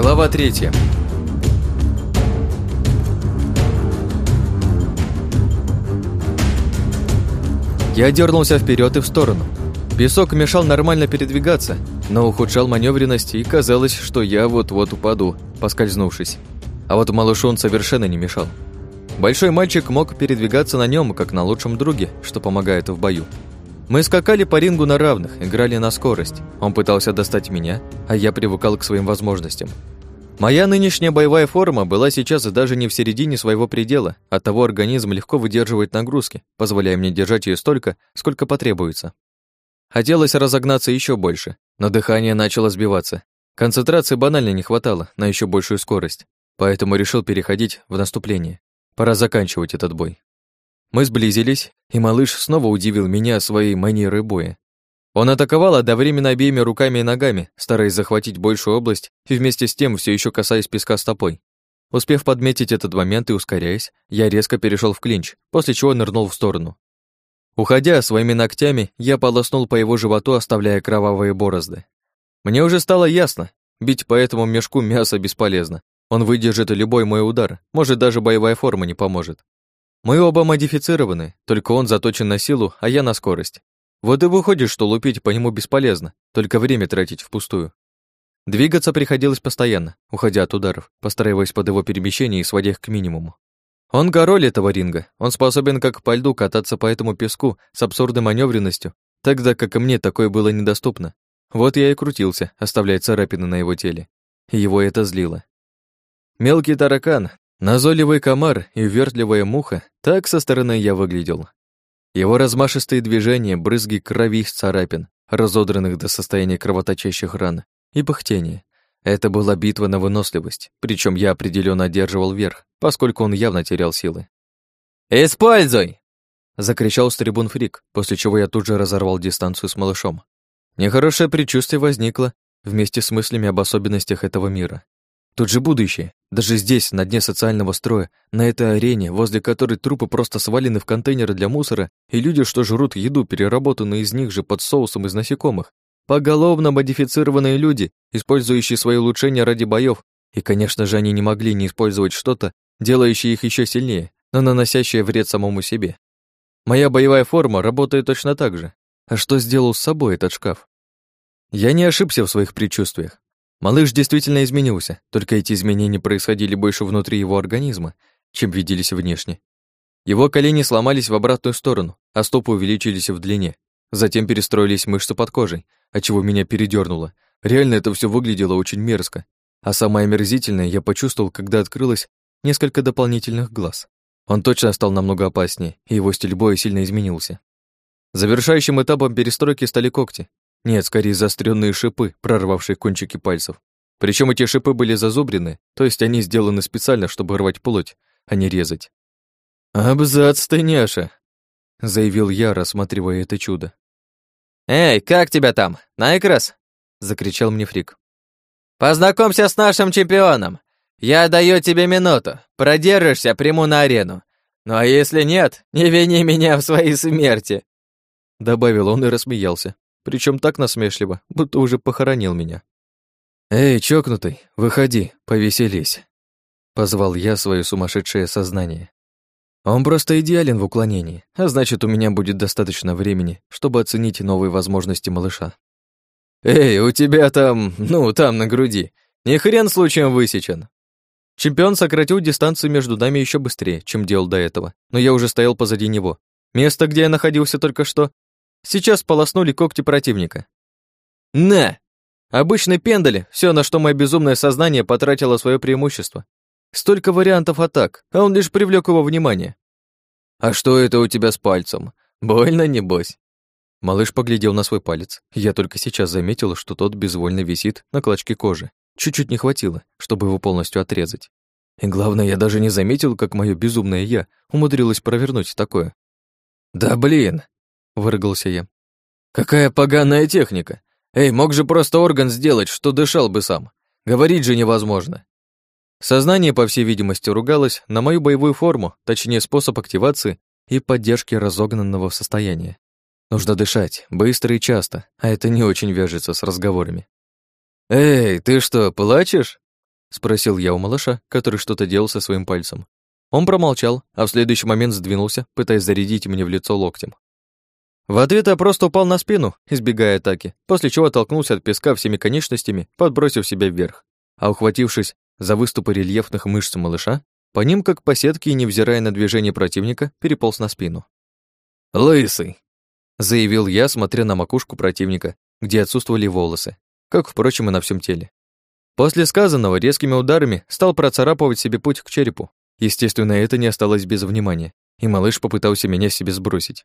Глава третья. Я дернулся вперед и в сторону. Песок мешал нормально передвигаться, но ухудшал маневренность, и казалось, что я вот-вот упаду, поскользнувшись. А вот малышу он совершенно не мешал. Большой мальчик мог передвигаться на нем, как на лучшем друге, что помогает в бою. Мы скакали по рингу на равных, играли на скорость. Он пытался достать меня, а я привыкал к своим возможностям. Моя нынешняя боевая форма была сейчас даже не в середине своего предела, оттого организм легко выдерживает нагрузки, позволяя мне держать ее столько, сколько потребуется. Хотелось разогнаться еще больше, но дыхание начало сбиваться. Концентрации банально не хватало на еще большую скорость, поэтому решил переходить в наступление. Пора заканчивать этот бой. Мы сблизились, и малыш снова удивил меня своей манерой боя. Он атаковал одновременно обеими руками и ногами, стараясь захватить большую область и вместе с тем все еще касаясь песка стопой. Успев подметить этот момент и ускоряясь, я резко перешел в клинч, после чего нырнул в сторону. Уходя своими ногтями, я полоснул по его животу, оставляя кровавые борозды. Мне уже стало ясно, бить по этому мешку мясо бесполезно. Он выдержит любой мой удар, может, даже боевая форма не поможет. Мы оба модифицированы, только он заточен на силу, а я на скорость. Вот и выходит, что лупить по нему бесполезно, только время тратить впустую. Двигаться приходилось постоянно, уходя от ударов, постраиваясь под его перемещение и сводя их к минимуму. Он король этого ринга, он способен как по льду кататься по этому песку с абсурдной маневренностью, тогда как и мне такое было недоступно. Вот я и крутился, оставляя царапины на его теле. Его это злило. Мелкий таракан, назойливый комар и вертливая муха, так со стороны я выглядел. Его размашистые движения, брызги крови из царапин, разодранных до состояния кровоточащих ран, и пыхтение. Это была битва на выносливость, причем я определенно одерживал верх, поскольку он явно терял силы. «Используй!» — закричал с трибун Фрик, после чего я тут же разорвал дистанцию с малышом. Нехорошее предчувствие возникло вместе с мыслями об особенностях этого мира. Тут же будущее. Даже здесь, на дне социального строя, на этой арене, возле которой трупы просто свалены в контейнеры для мусора, и люди, что жрут еду, переработанную из них же под соусом из насекомых. Поголовно модифицированные люди, использующие свои улучшения ради боев, и, конечно же, они не могли не использовать что-то, делающее их еще сильнее, но наносящее вред самому себе. Моя боевая форма работает точно так же. А что сделал с собой этот шкаф? Я не ошибся в своих предчувствиях. Малыш действительно изменился, только эти изменения происходили больше внутри его организма, чем виделись внешне. Его колени сломались в обратную сторону, а стопы увеличились в длине. Затем перестроились мышцы под кожей, отчего меня передернуло. Реально это все выглядело очень мерзко. А самое омерзительное я почувствовал, когда открылось несколько дополнительных глаз. Он точно стал намного опаснее, и его стиль боя сильно изменился. Завершающим этапом перестройки стали когти, нет, скорее заостренные шипы, прорвавшие кончики пальцев. Причем эти шипы были зазубрены, то есть они сделаны специально, чтобы рвать плоть, а не резать. «Абзац ты, няша!» — заявил я, рассматривая это чудо. «Эй, как тебя там? Найкрас?» — закричал мне Фрик. «Познакомься с нашим чемпионом. Я даю тебе минуту. Продержишься, приму на арену. Ну а если нет, не вини меня в своей смерти!» Добавил он и рассмеялся причем так насмешливо, будто уже похоронил меня. «Эй, чокнутый, выходи, повеселись», — позвал я свое сумасшедшее сознание. Он просто идеален в уклонении, а значит, у меня будет достаточно времени, чтобы оценить новые возможности малыша. «Эй, у тебя там, ну, там на груди, ни хрен случаем высечен!» Чемпион сократил дистанцию между нами еще быстрее, чем делал до этого, но я уже стоял позади него. Место, где я находился только что, Сейчас полоснули когти противника. На! Обычный пендали, все, на что мое безумное сознание потратило свое преимущество. Столько вариантов атак, а он лишь привлек его внимание. «А что это у тебя с пальцем? Больно, небось?» Малыш поглядел на свой палец. Я только сейчас заметила, что тот безвольно висит на клочке кожи. Чуть-чуть не хватило, чтобы его полностью отрезать. И главное, я даже не заметил, как мое безумное «я» умудрилось провернуть такое. «Да блин!» Выругался я. Какая поганая техника. Эй, мог же просто орган сделать, что дышал бы сам. Говорить же невозможно. Сознание, по всей видимости, ругалось на мою боевую форму, точнее способ активации и поддержки разогнанного состояния. Нужно дышать, быстро и часто, а это не очень вяжется с разговорами. «Эй, ты что, плачешь?» Спросил я у малыша, который что-то делал со своим пальцем. Он промолчал, а в следующий момент сдвинулся, пытаясь зарядить мне в лицо локтем. В ответ я просто упал на спину, избегая атаки, после чего оттолкнулся от песка всеми конечностями, подбросив себя вверх. А ухватившись за выступы рельефных мышц малыша, по ним, как по сетке и невзирая на движение противника, переполз на спину. «Лысый!» — заявил я, смотря на макушку противника, где отсутствовали волосы, как, впрочем, и на всем теле. После сказанного резкими ударами стал процарапывать себе путь к черепу. Естественно, это не осталось без внимания, и малыш попытался меня себе сбросить.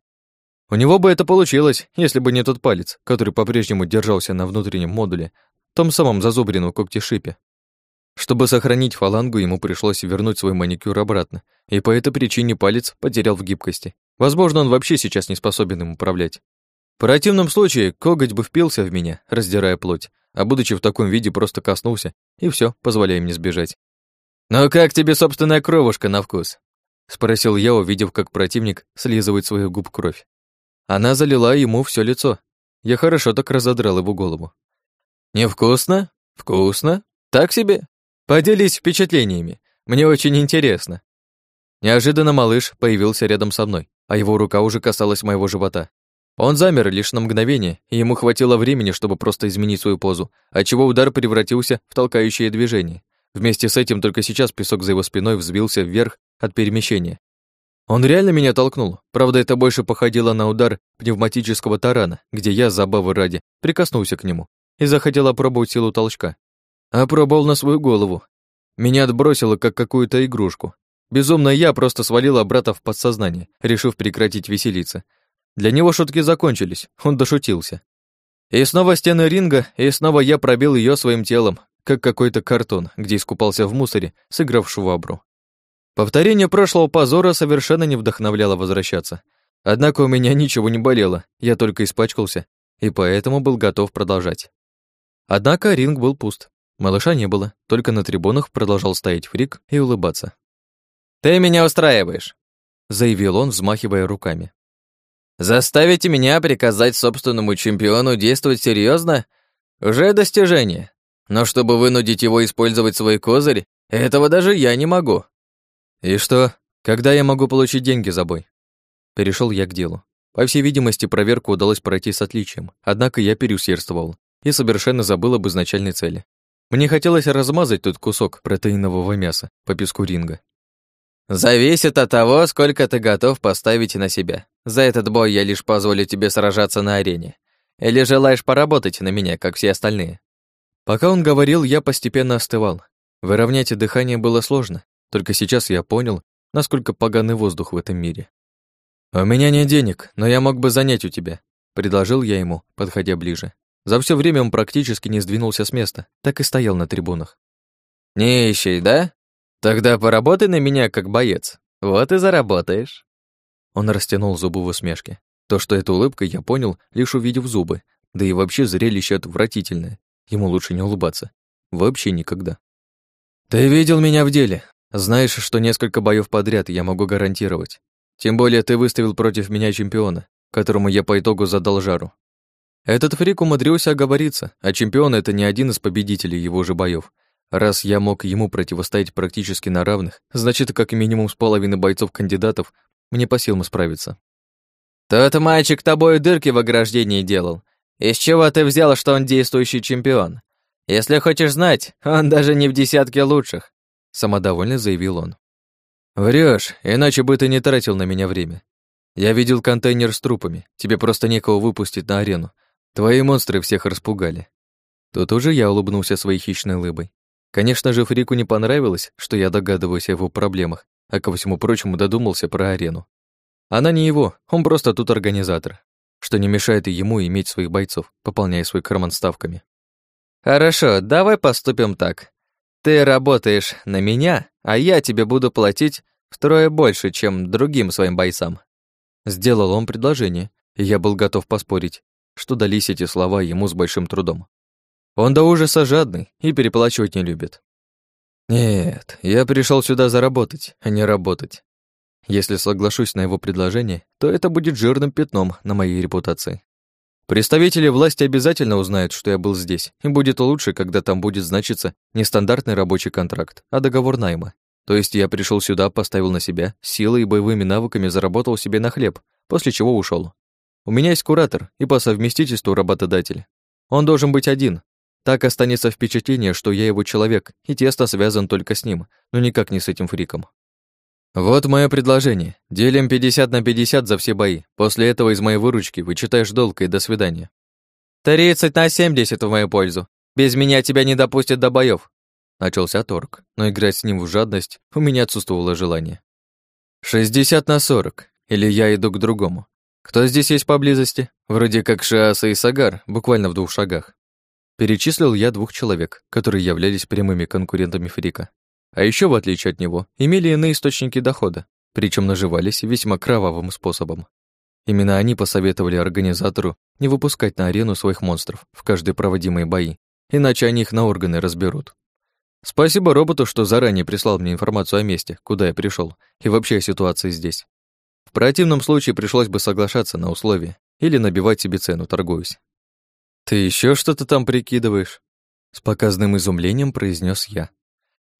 У него бы это получилось, если бы не тот палец, который по-прежнему держался на внутреннем модуле, том самом зазубренном когтешипе. Чтобы сохранить фалангу, ему пришлось вернуть свой маникюр обратно, и по этой причине палец потерял в гибкости. Возможно, он вообще сейчас не способен им управлять. В противном случае коготь бы впился в меня, раздирая плоть, а будучи в таком виде, просто коснулся, и все, позволяя мне сбежать. «Ну как тебе собственная кровушка на вкус?» — спросил я, увидев, как противник слизывает свою губ кровь. Она залила ему все лицо. Я хорошо так разодрал его голову. «Невкусно? Вкусно? Так себе? Поделись впечатлениями. Мне очень интересно». Неожиданно малыш появился рядом со мной, а его рука уже касалась моего живота. Он замер лишь на мгновение, и ему хватило времени, чтобы просто изменить свою позу, отчего удар превратился в толкающее движение. Вместе с этим только сейчас песок за его спиной взвился вверх от перемещения. Он реально меня толкнул. Правда, это больше походило на удар пневматического тарана, где я, забавы ради, прикоснулся к нему и захотел опробовать силу толчка. Опробовал на свою голову. Меня отбросило, как какую-то игрушку. Безумно я просто свалила брата в подсознание, решив прекратить веселиться. Для него шутки закончились, он дошутился. И снова стены ринга, и снова я пробил ее своим телом, как какой-то картон, где искупался в мусоре, сыграв швабру. Повторение прошлого позора совершенно не вдохновляло возвращаться. Однако у меня ничего не болело, я только испачкался, и поэтому был готов продолжать. Однако ринг был пуст. Малыша не было, только на трибунах продолжал стоять фрик и улыбаться. «Ты меня устраиваешь», — заявил он, взмахивая руками. Заставите меня приказать собственному чемпиону действовать серьезно? Уже достижение. Но чтобы вынудить его использовать свой козырь, этого даже я не могу. И что? Когда я могу получить деньги за бой? Перешел я к делу. По всей видимости, проверку удалось пройти с отличием, однако я переусердствовал и совершенно забыл об изначальной цели. Мне хотелось размазать тот кусок протеинового мяса по песку ринга. «Зависит от того, сколько ты готов поставить на себя. За этот бой я лишь позволю тебе сражаться на арене. Или желаешь поработать на меня, как все остальные?» Пока он говорил, я постепенно остывал. Выровнять дыхание было сложно, только сейчас я понял, насколько поганый воздух в этом мире. «У меня нет денег, но я мог бы занять у тебя», — предложил я ему, подходя ближе. За все время он практически не сдвинулся с места, так и стоял на трибунах. «Нищий, да? Тогда поработай на меня как боец. Вот и заработаешь». Он растянул зубы в усмешке. То, что это улыбка, я понял, лишь увидев зубы. Да и вообще зрелище отвратительное. Ему лучше не улыбаться. Вообще никогда. «Ты видел меня в деле. Знаешь, что несколько боев подряд я могу гарантировать. Тем более ты выставил против меня чемпиона, которому я по итогу задал жару. Этот фрик умудрился оговориться, а чемпион — это не один из победителей его же боев. Раз я мог ему противостоять практически на равных, значит, как минимум с половиной бойцов-кандидатов мне по силам справиться. «Тот мальчик тобой дырки в ограждении делал. Из чего ты взял, что он действующий чемпион? Если хочешь знать, он даже не в десятке лучших», самодовольно заявил он. Врешь, иначе бы ты не тратил на меня время. Я видел контейнер с трупами, тебе просто некого выпустить на арену. Твои монстры всех распугали. Тут уже я улыбнулся своей хищной лыбой. Конечно же, Фрику не понравилось, что я догадываюсь о его проблемах, а ко всему прочему додумался про арену. Она не его, он просто тут организатор, что не мешает и ему иметь своих бойцов, пополняя свой карман ставками. «Хорошо, давай поступим так. Ты работаешь на меня, а я тебе буду платить втрое больше, чем другим своим бойцам». Сделал он предложение, и я был готов поспорить, что дались эти слова ему с большим трудом. Он до ужаса жадный и переплачивать не любит. Нет, я пришел сюда заработать, а не работать. Если соглашусь на его предложение, то это будет жирным пятном на моей репутации. Представители власти обязательно узнают, что я был здесь, и будет лучше, когда там будет значиться не стандартный рабочий контракт, а договор найма. То есть я пришел сюда, поставил на себя, силой и боевыми навыками заработал себе на хлеб, после чего ушел. У меня есть куратор и по совместительству работодатель. Он должен быть один. Так останется впечатление, что я его человек, и тесно связан только с ним, но никак не с этим фриком. Вот мое предложение. Делим 50 на 50 за все бои. После этого из моей выручки вычитаешь долг и до свидания. 30 на 70 в мою пользу. Без меня тебя не допустят до боев. Начался торг, но играть с ним в жадность у меня отсутствовало желание. 60 на 40. Или я иду к другому. Кто здесь есть поблизости? Вроде как Шиаса и Сагар, буквально в двух шагах. Перечислил я двух человек, которые являлись прямыми конкурентами Фрика. А еще, в отличие от него, имели иные источники дохода, причем наживались весьма кровавым способом. Именно они посоветовали организатору не выпускать на арену своих монстров в каждые проводимые бои, иначе они их на органы разберут. Спасибо роботу, что заранее прислал мне информацию о месте, куда я пришел, и вообще о ситуации здесь. В противном случае пришлось бы соглашаться на условия или набивать себе цену, торгуюсь. «Ты еще что-то там прикидываешь?» С показным изумлением произнес я.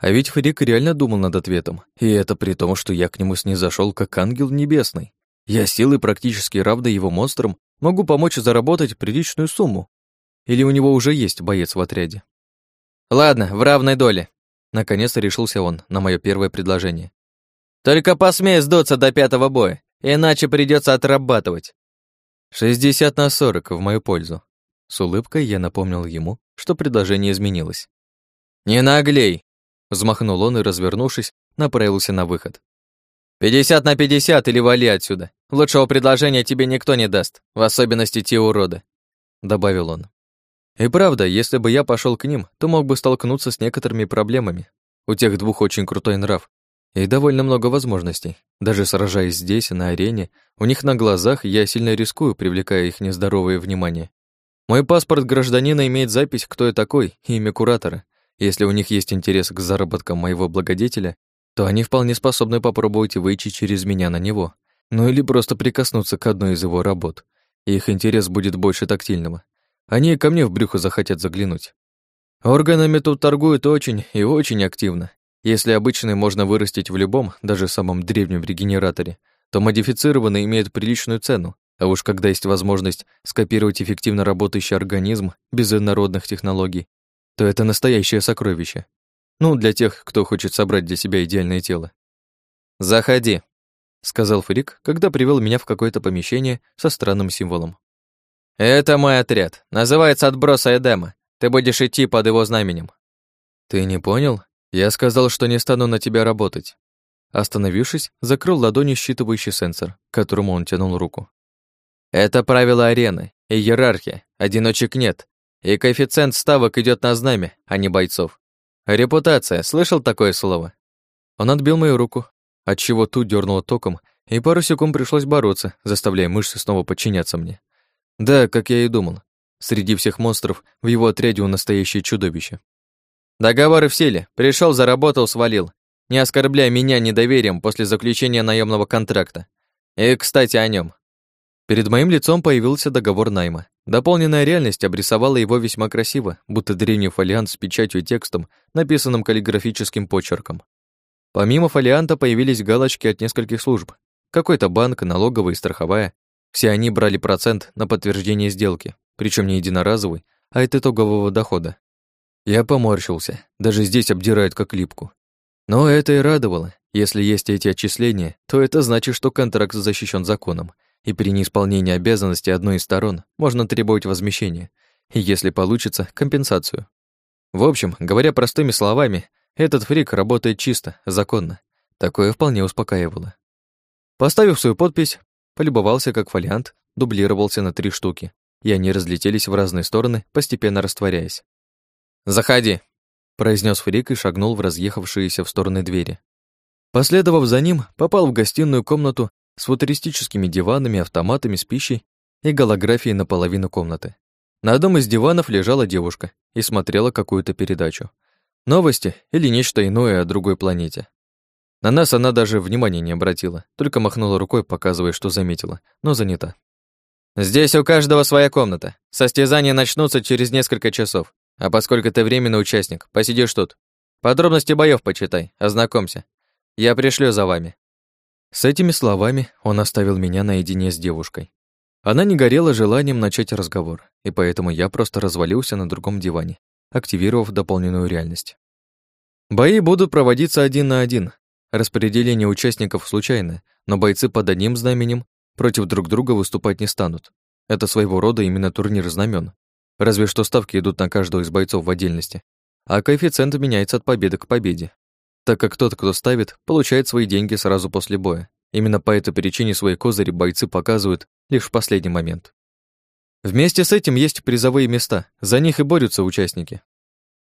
А ведь Фрик реально думал над ответом, и это при том, что я к нему снизошел как ангел небесный. Я силой практически равной его монстрам могу помочь заработать приличную сумму. Или у него уже есть боец в отряде? Ладно, в равной доле. Наконец-то решился он на мое первое предложение. Только посмей сдаться до пятого боя, иначе придется отрабатывать. 60 на 40 в мою пользу. С улыбкой я напомнил ему, что предложение изменилось. «Не наглей!» Взмахнул он и, развернувшись, направился на выход. «Пятьдесят на пятьдесят или вали отсюда. Лучшего предложения тебе никто не даст, в особенности те уроды», — добавил он. И правда, если бы я пошел к ним, то мог бы столкнуться с некоторыми проблемами. У тех двух очень крутой нрав и довольно много возможностей. Даже сражаясь здесь, на арене, у них на глазах я сильно рискую, привлекая их нездоровое внимание. Мой паспорт гражданина имеет запись, кто я такой, и имя куратора. Если у них есть интерес к заработкам моего благодетеля, то они вполне способны попробовать выйти через меня на него, ну или просто прикоснуться к одной из его работ. Их интерес будет больше тактильного. Они ко мне в брюхо захотят заглянуть. Органами тут торгуют очень и очень активно. Если обычные можно вырастить в любом, даже самом древнем регенераторе, то модифицированные имеют приличную цену, а уж когда есть возможность скопировать эффективно работающий организм без инородных технологий, то это настоящее сокровище. Ну, для тех, кто хочет собрать для себя идеальное тело. «Заходи», — сказал Фрик, когда привел меня в какое-то помещение со странным символом. «Это мой отряд. Называется «Отброса Эдема». Ты будешь идти под его знаменем». «Ты не понял? Я сказал, что не стану на тебя работать». Остановившись, закрыл ладонью считывающий сенсор, к которому он тянул руку. «Это правило арены и иерархия. Одиночек нет. И коэффициент ставок идет на знамя, а не бойцов. Репутация, слышал такое слово? Он отбил мою руку, отчего ту дернуло током, и пару секунд пришлось бороться, заставляя мышцы снова подчиняться мне. Да, как я и думал. Среди всех монстров в его отряде он настоящее чудовище. Договоры в силе. Пришел, заработал, свалил. Не оскорбляй меня недоверием после заключения наемного контракта. И, кстати, о нем. Перед моим лицом появился договор найма. Дополненная реальность обрисовала его весьма красиво, будто древний фолиант с печатью и текстом, написанным каллиграфическим почерком. Помимо фолианта появились галочки от нескольких служб. Какой-то банк, налоговая и страховая. Все они брали процент на подтверждение сделки, причем не единоразовый, а от итогового дохода. Я поморщился, даже здесь обдирают как липку. Но это и радовало. Если есть эти отчисления, то это значит, что контракт защищен законом, и при неисполнении обязанностей одной из сторон можно требовать возмещения, и, если получится, компенсацию. В общем, говоря простыми словами, этот фрик работает чисто, законно. Такое вполне успокаивало. Поставив свою подпись, полюбовался, как фолиант дублировался на три штуки, и они разлетелись в разные стороны, постепенно растворяясь. «Заходи», — произнес Фрик и шагнул в разъехавшиеся в стороны двери. Последовав за ним, попал в гостиную комнату с футуристическими диванами, автоматами с пищей и голографией на половину комнаты. На одном из диванов лежала девушка и смотрела какую-то передачу. Новости или нечто иное о другой планете. На нас она даже внимания не обратила, только махнула рукой, показывая, что заметила, но занята. Здесь у каждого своя комната. Состязания начнутся через несколько часов. А поскольку ты временный участник, посидишь тут. Подробности боев почитай, ознакомься. Я пришлю за вами». С этими словами он оставил меня наедине с девушкой. Она не горела желанием начать разговор, и поэтому я просто развалился на другом диване, активировав дополненную реальность. Бои будут проводиться один на один. Распределение участников случайно, но бойцы под одним знаменем против друг друга выступать не станут. Это своего рода именно турнир знамен. Разве что ставки идут на каждого из бойцов в отдельности, а коэффициент меняется от победы к победе, так как тот, кто ставит, получает свои деньги сразу после боя. Именно по этой причине свои козыри бойцы показывают лишь в последний момент. Вместе с этим есть призовые места, за них и борются участники.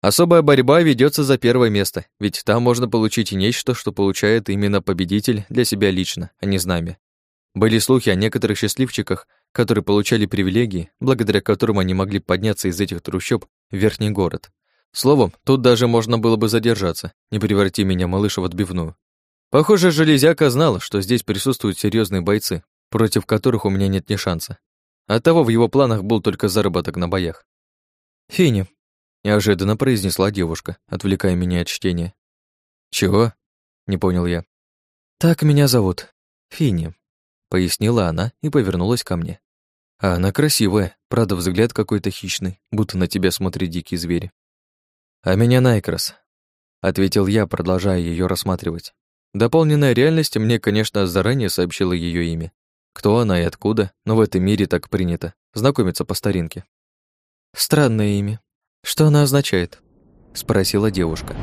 Особая борьба ведется за первое место, ведь там можно получить нечто, что получает именно победитель для себя лично, а не знамя. Были слухи о некоторых счастливчиках, которые получали привилегии, благодаря которым они могли подняться из этих трущоб в верхний город. Словом, тут даже можно было бы задержаться, не преврати меня, малыша, в отбивную. Похоже, железяка знала, что здесь присутствуют серьезные бойцы, против которых у меня нет ни шанса. Оттого в его планах был только заработок на боях. «Фини», — неожиданно произнесла девушка, отвлекая меня от чтения. «Чего?» — не понял я. «Так меня зовут. Фини», — пояснила она и повернулась ко мне. «А она красивая, правда, взгляд какой-то хищный, будто на тебя смотрит дикий зверь». «А меня Найкрас», — ответил я, продолжая ее рассматривать. Дополненная реальность мне, конечно, заранее сообщила ее имя, кто она и откуда, но в этом мире так принято знакомиться по старинке. Странное имя. Что она означает? спросила девушка.